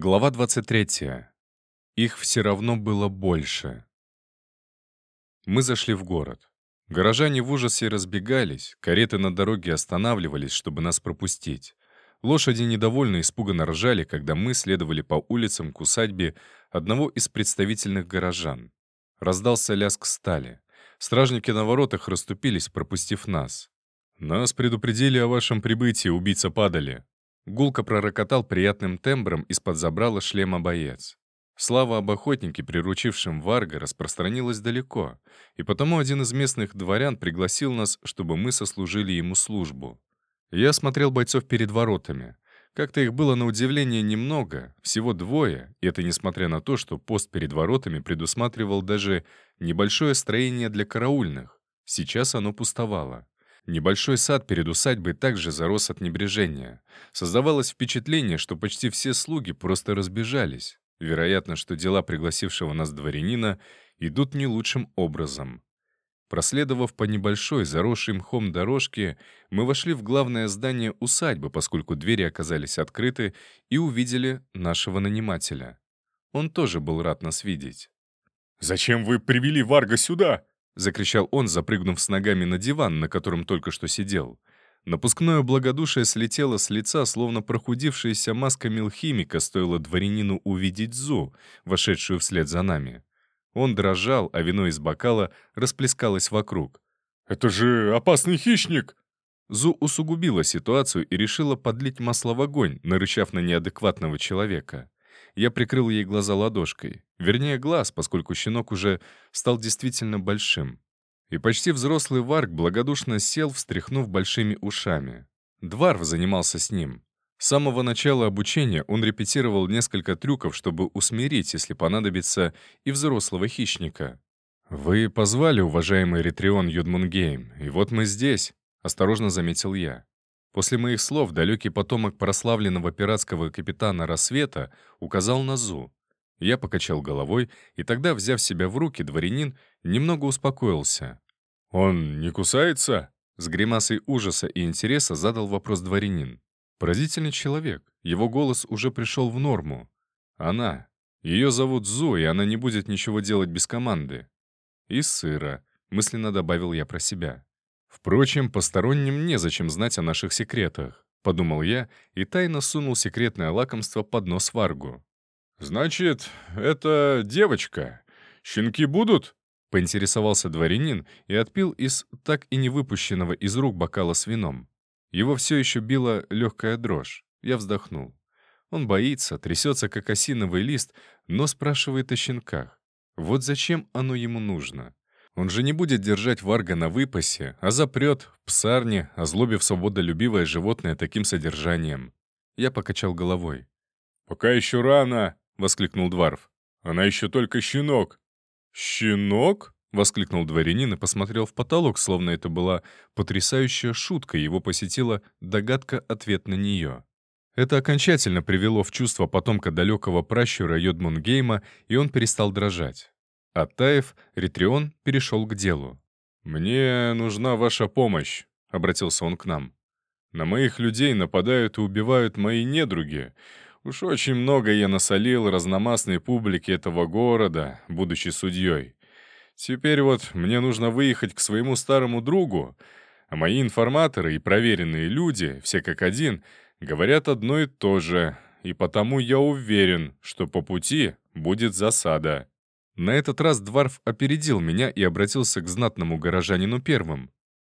Глава 23. Их все равно было больше. Мы зашли в город. Горожане в ужасе разбегались, кареты на дороге останавливались, чтобы нас пропустить. Лошади недовольно испуганно ржали, когда мы следовали по улицам к усадьбе одного из представительных горожан. Раздался лязг стали. Стражники на воротах расступились, пропустив нас. «Нас предупредили о вашем прибытии, убийца падали», Гулко пророкотал приятным тембром из-под забрала шлема боец. Слава об охотнике, приручившем Варга, распространилась далеко, и потому один из местных дворян пригласил нас, чтобы мы сослужили ему службу. Я смотрел бойцов перед воротами. Как-то их было на удивление немного, всего двое, и это несмотря на то, что пост перед воротами предусматривал даже небольшое строение для караульных. Сейчас оно пустовало. Небольшой сад перед усадьбой также зарос от небрежения. Создавалось впечатление, что почти все слуги просто разбежались. Вероятно, что дела пригласившего нас дворянина идут не лучшим образом. Проследовав по небольшой, заросшей мхом дорожке, мы вошли в главное здание усадьбы, поскольку двери оказались открыты, и увидели нашего нанимателя. Он тоже был рад нас видеть. «Зачем вы привели Варга сюда?» — закричал он, запрыгнув с ногами на диван, на котором только что сидел. Напускное благодушие слетело с лица, словно прохудившаяся маска милхимика стоило дворянину увидеть Зу, вошедшую вслед за нами. Он дрожал, а вино из бокала расплескалось вокруг. «Это же опасный хищник!» Зу усугубила ситуацию и решила подлить масло в огонь, нарычав на неадекватного человека. Я прикрыл ей глаза ладошкой. Вернее, глаз, поскольку щенок уже стал действительно большим. И почти взрослый Варк благодушно сел, встряхнув большими ушами. Дварф занимался с ним. С самого начала обучения он репетировал несколько трюков, чтобы усмирить, если понадобится, и взрослого хищника. «Вы позвали, уважаемый Ретрион Юдмунгейм, и вот мы здесь», — осторожно заметил я. После моих слов далекий потомок прославленного пиратского капитана Рассвета указал на Зу. Я покачал головой, и тогда, взяв себя в руки, дворянин немного успокоился. «Он не кусается?» С гримасой ужаса и интереса задал вопрос дворянин. Поразительный человек. Его голос уже пришел в норму. Она. Ее зовут Зу, и она не будет ничего делать без команды. И сыра, мысленно добавил я про себя. Впрочем, посторонним незачем знать о наших секретах, подумал я и тайно сунул секретное лакомство под нос Варгу. «Значит, это девочка. Щенки будут?» — поинтересовался дворянин и отпил из так и не выпущенного из рук бокала с вином. Его все еще била легкая дрожь. Я вздохнул. Он боится, трясется, как осиновый лист, но спрашивает о щенках. Вот зачем оно ему нужно? Он же не будет держать варга на выпасе, а запрет в псарне, озлобив свободолюбивое животное таким содержанием. Я покачал головой. «Пока еще рано!» — воскликнул Дварф. «Она еще только щенок!» «Щенок?» — воскликнул дворянин и посмотрел в потолок, словно это была потрясающая шутка, его посетила догадка ответ на нее. Это окончательно привело в чувство потомка далекого пращура Йодмунгейма, и он перестал дрожать. Оттаев, Ритрион перешел к делу. «Мне нужна ваша помощь», — обратился он к нам. «На моих людей нападают и убивают мои недруги. Уж очень много я насолил разномастной публике этого города, будучи судьей. Теперь вот мне нужно выехать к своему старому другу, а мои информаторы и проверенные люди, все как один, говорят одно и то же, и потому я уверен, что по пути будет засада». На этот раз Дварф опередил меня и обратился к знатному горожанину первым.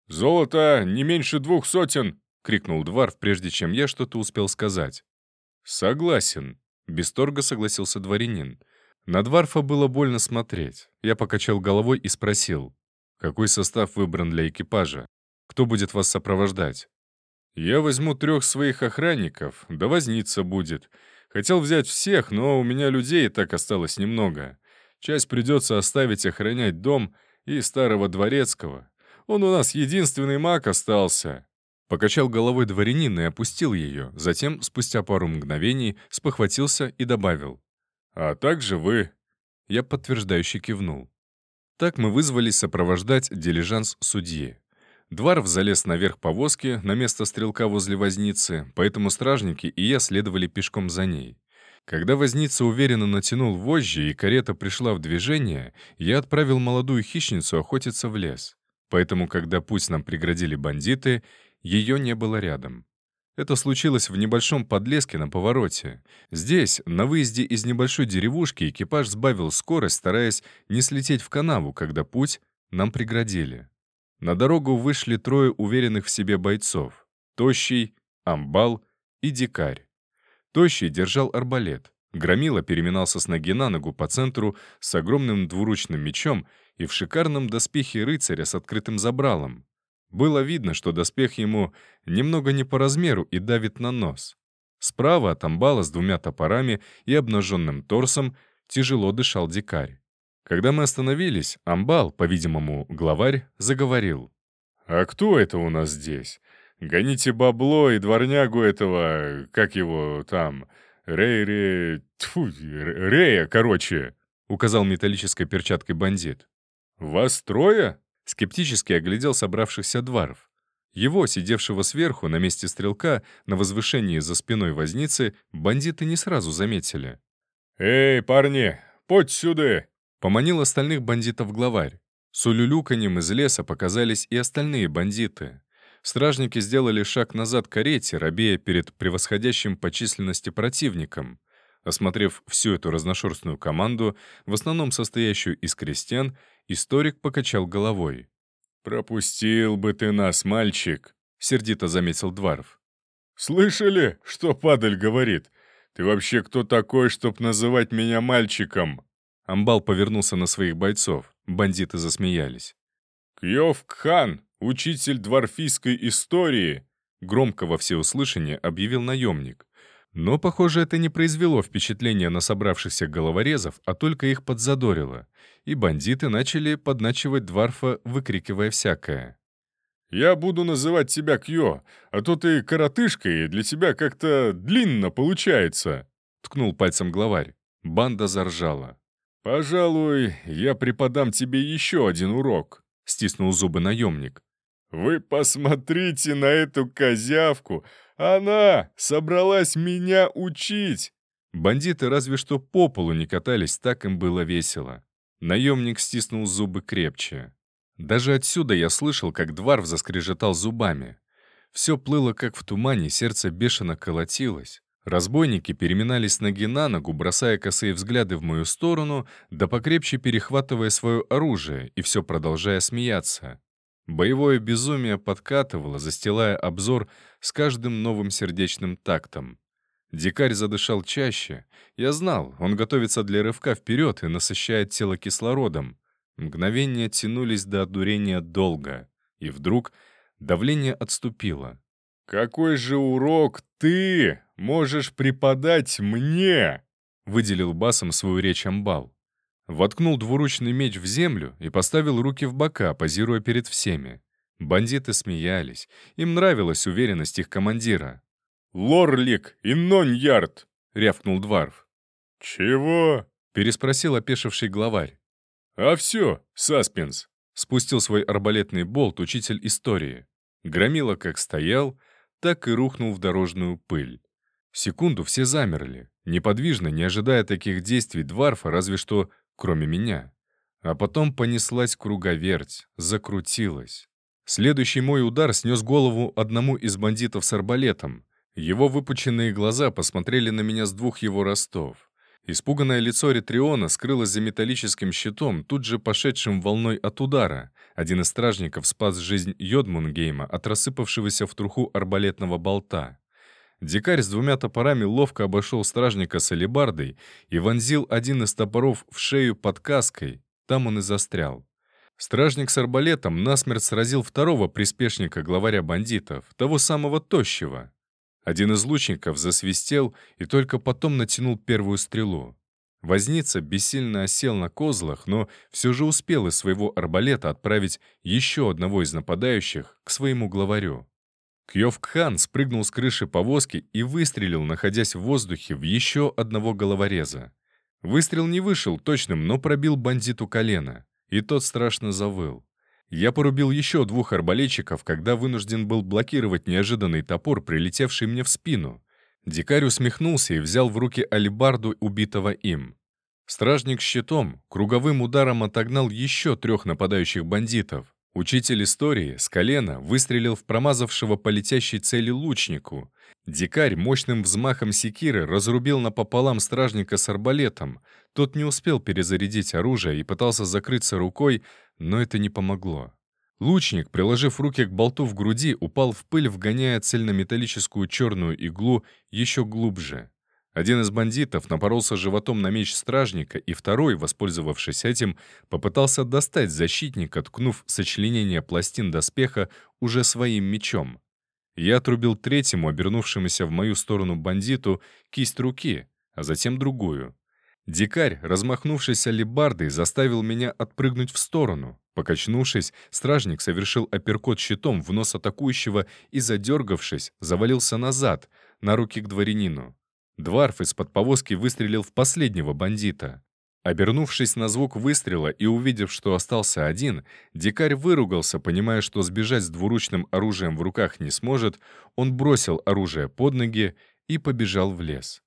«Золото не меньше двух сотен!» — крикнул Дварф, прежде чем я что-то успел сказать. «Согласен», — без согласился дворянин. На Дварфа было больно смотреть. Я покачал головой и спросил, «Какой состав выбран для экипажа? Кто будет вас сопровождать?» «Я возьму трех своих охранников, да возница будет. Хотел взять всех, но у меня людей так осталось немного. Часть придется оставить охранять дом и старого дворецкого. Он у нас единственный маг остался». Покачал головой дворянин и опустил ее, затем, спустя пару мгновений, спохватился и добавил. «А также вы». Я подтверждающе кивнул. Так мы вызвались сопровождать дилижанс судьи. Дваров залез наверх повозки на место стрелка возле возницы, поэтому стражники и я следовали пешком за ней. Когда возница уверенно натянул вожжи и карета пришла в движение, я отправил молодую хищницу охотиться в лес. Поэтому, когда путь нам преградили бандиты, ее не было рядом. Это случилось в небольшом подлеске на повороте. Здесь, на выезде из небольшой деревушки, экипаж сбавил скорость, стараясь не слететь в канаву, когда путь нам преградили. На дорогу вышли трое уверенных в себе бойцов. Тощий, Амбал и Дикарь. Тощий держал арбалет. Громила переминался с ноги на ногу по центру с огромным двуручным мечом и в шикарном доспехе рыцаря с открытым забралом. Было видно, что доспех ему немного не по размеру и давит на нос. Справа от амбала с двумя топорами и обнаженным торсом тяжело дышал дикарь. Когда мы остановились, амбал, по-видимому, главарь, заговорил. «А кто это у нас здесь? Гоните бабло и дворнягу этого, как его там, Рей-Ре... Тьфу, Рея, короче!» — указал металлической перчаткой бандит. «Вас трое?» — скептически оглядел собравшихся дваров. Его, сидевшего сверху на месте стрелка, на возвышении за спиной возницы, бандиты не сразу заметили. «Эй, парни, подь сюда!» — поманил остальных бандитов главарь. С улюлюканьем из леса показались и остальные бандиты. Стражники сделали шаг назад к карете, робея перед превосходящим по численности противником. Осмотрев всю эту разношерстную команду, в основном состоящую из крестьян, историк покачал головой. «Пропустил бы ты нас, мальчик!» — сердито заметил Дварф. «Слышали, что падаль говорит? Ты вообще кто такой, чтоб называть меня мальчиком?» Амбал повернулся на своих бойцов. Бандиты засмеялись. «Кьев-Кхан, учитель дворфийской истории!» Громко во всеуслышание объявил наемник. Но, похоже, это не произвело впечатления на собравшихся головорезов, а только их подзадорило. И бандиты начали подначивать Дварфа, выкрикивая всякое. «Я буду называть тебя Кьё, а то ты коротышка, и для тебя как-то длинно получается», — ткнул пальцем главарь. Банда заржала. «Пожалуй, я преподам тебе еще один урок», — стиснул зубы наемник. «Вы посмотрите на эту козявку! Она собралась меня учить!» Бандиты разве что по полу не катались, так им было весело. Наемник стиснул зубы крепче. Даже отсюда я слышал, как Дварф заскрежетал зубами. Все плыло, как в тумане, сердце бешено колотилось. Разбойники переминались ноги на ногу, бросая косые взгляды в мою сторону, да покрепче перехватывая свое оружие и все продолжая смеяться. Боевое безумие подкатывало, застилая обзор с каждым новым сердечным тактом. Дикарь задышал чаще. Я знал, он готовится для рывка вперед и насыщает тело кислородом. Мгновения тянулись до одурения долго. И вдруг давление отступило. «Какой же урок ты можешь преподать мне?» выделил басом свою речь Амбал. Воткнул двуручный меч в землю и поставил руки в бока, позируя перед всеми. Бандиты смеялись. Им нравилась уверенность их командира. «Лорлик и Ноньярд!» — рявкнул Дварф. «Чего?» — переспросил опешивший главарь. «А все, саспенс!» — спустил свой арбалетный болт учитель истории. Громила как стоял, так и рухнул в дорожную пыль. Секунду все замерли, неподвижно, не ожидая таких действий Дварфа, разве что кроме меня. А потом понеслась круговерть, закрутилась. Следующий мой удар снес голову одному из бандитов с арбалетом. Его выпученные глаза посмотрели на меня с двух его ростов. Испуганное лицо Ретриона скрылось за металлическим щитом, тут же пошедшим волной от удара. Один из стражников спас жизнь Йодмунгейма от рассыпавшегося в труху арбалетного болта. Дикарь с двумя топорами ловко обошел стражника с алебардой и вонзил один из топоров в шею под каской. Там он и застрял. Стражник с арбалетом насмерть сразил второго приспешника главаря бандитов, того самого тощего. Один из лучников засвистел и только потом натянул первую стрелу. Возница бессильно осел на козлах, но все же успел из своего арбалета отправить еще одного из нападающих к своему главарю. Кьёв-Кхан спрыгнул с крыши повозки и выстрелил, находясь в воздухе, в еще одного головореза. Выстрел не вышел точным, но пробил бандиту колено, и тот страшно завыл. Я порубил еще двух арбалетчиков, когда вынужден был блокировать неожиданный топор, прилетевший мне в спину. Дикарь усмехнулся и взял в руки алибарду убитого им. Стражник щитом круговым ударом отогнал еще трех нападающих бандитов. Учитель истории с колена выстрелил в промазавшего по летящей цели лучнику. Дикарь мощным взмахом секиры разрубил напополам стражника с арбалетом. Тот не успел перезарядить оружие и пытался закрыться рукой, но это не помогло. Лучник, приложив руки к болту в груди, упал в пыль, вгоняя цельнометаллическую черную иглу еще глубже. Один из бандитов напоролся животом на меч стражника, и второй, воспользовавшись этим, попытался достать защитника, ткнув сочленение пластин доспеха уже своим мечом. Я отрубил третьему, обернувшемуся в мою сторону бандиту, кисть руки, а затем другую. Дикарь, размахнувшись алебардой, заставил меня отпрыгнуть в сторону. Покачнувшись, стражник совершил апперкот щитом в нос атакующего и, задергавшись, завалился назад, на руки к дворянину. Дварф из-под повозки выстрелил в последнего бандита. Обернувшись на звук выстрела и увидев, что остался один, дикарь выругался, понимая, что сбежать с двуручным оружием в руках не сможет, он бросил оружие под ноги и побежал в лес.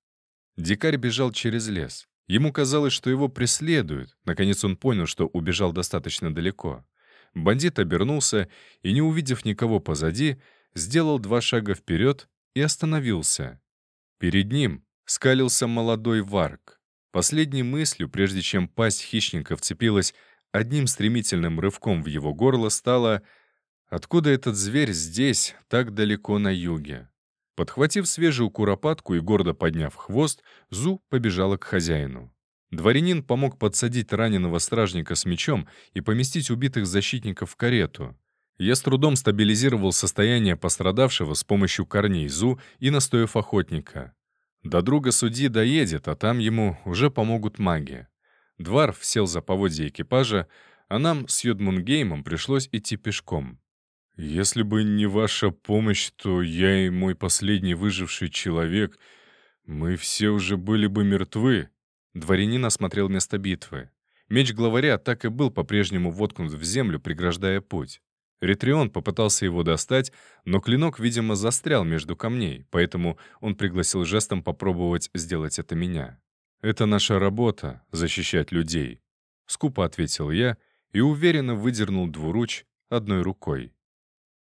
Дикарь бежал через лес. Ему казалось, что его преследуют. Наконец он понял, что убежал достаточно далеко. Бандит обернулся и, не увидев никого позади, сделал два шага вперед и остановился. Перед ним скалился молодой варк. Последней мыслью, прежде чем пасть хищника вцепилась одним стремительным рывком в его горло, стало «Откуда этот зверь здесь, так далеко на юге?» Подхватив свежую куропатку и гордо подняв хвост, Зу побежала к хозяину. Дворянин помог подсадить раненого стражника с мечом и поместить убитых защитников в карету. Я с трудом стабилизировал состояние пострадавшего с помощью корней зу и настоев охотника. До друга судьи доедет, а там ему уже помогут маги. Дварф сел за поводья экипажа, а нам с Юдмунгеймом пришлось идти пешком. «Если бы не ваша помощь, то я и мой последний выживший человек, мы все уже были бы мертвы». Дворянин осмотрел место битвы. Меч главаря так и был по-прежнему воткнут в землю, преграждая путь. Ретрион попытался его достать, но клинок, видимо, застрял между камней, поэтому он пригласил жестом попробовать сделать это меня. «Это наша работа — защищать людей», — скупо ответил я и уверенно выдернул двуруч одной рукой.